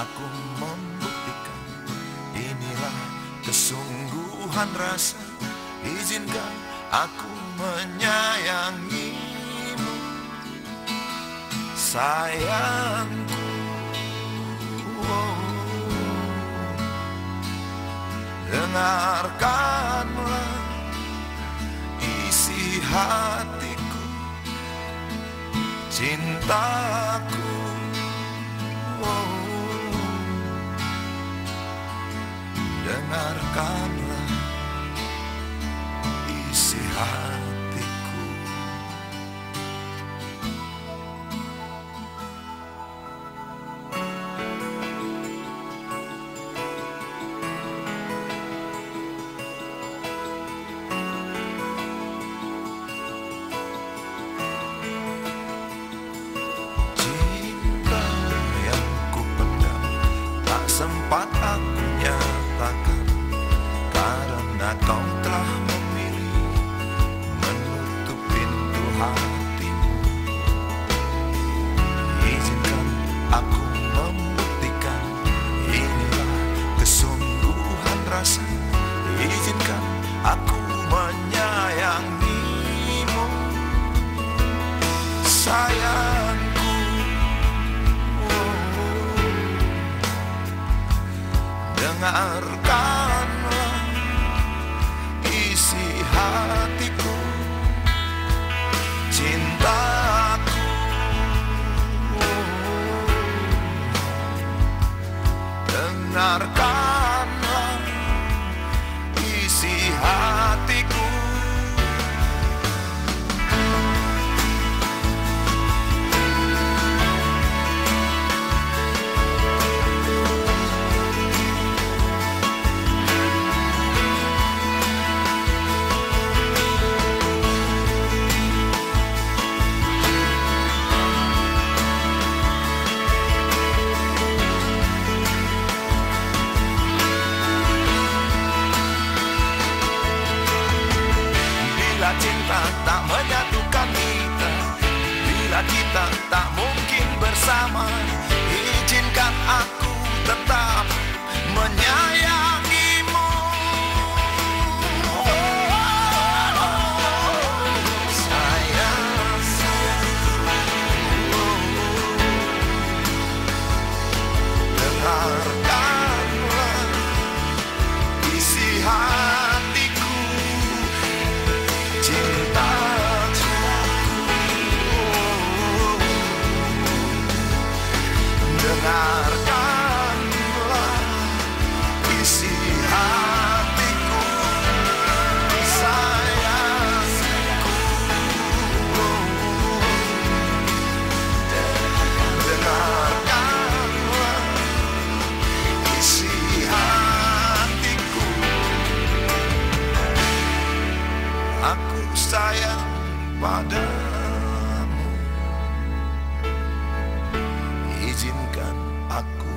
aku membuktikan Inilah kesungguhan rasa. Izinkan aku menyayangimu. Sayangku. Oh. Dengarkanlah isi hatiku. Cintaku Dengarkanlah isi hatiku. Cinta yang ku pendam Tak sempat aku Kau telah memilih Menutup pintu hatimu. Izinkan aku membuktikan Inilah kesungguhan rasa. Izinkan aku menyayangimu. Sayangku. Dengarkanlah tak menyatukan kita. Bila kita tak mungkin bersama Dengarkanlah Izinkan aku mem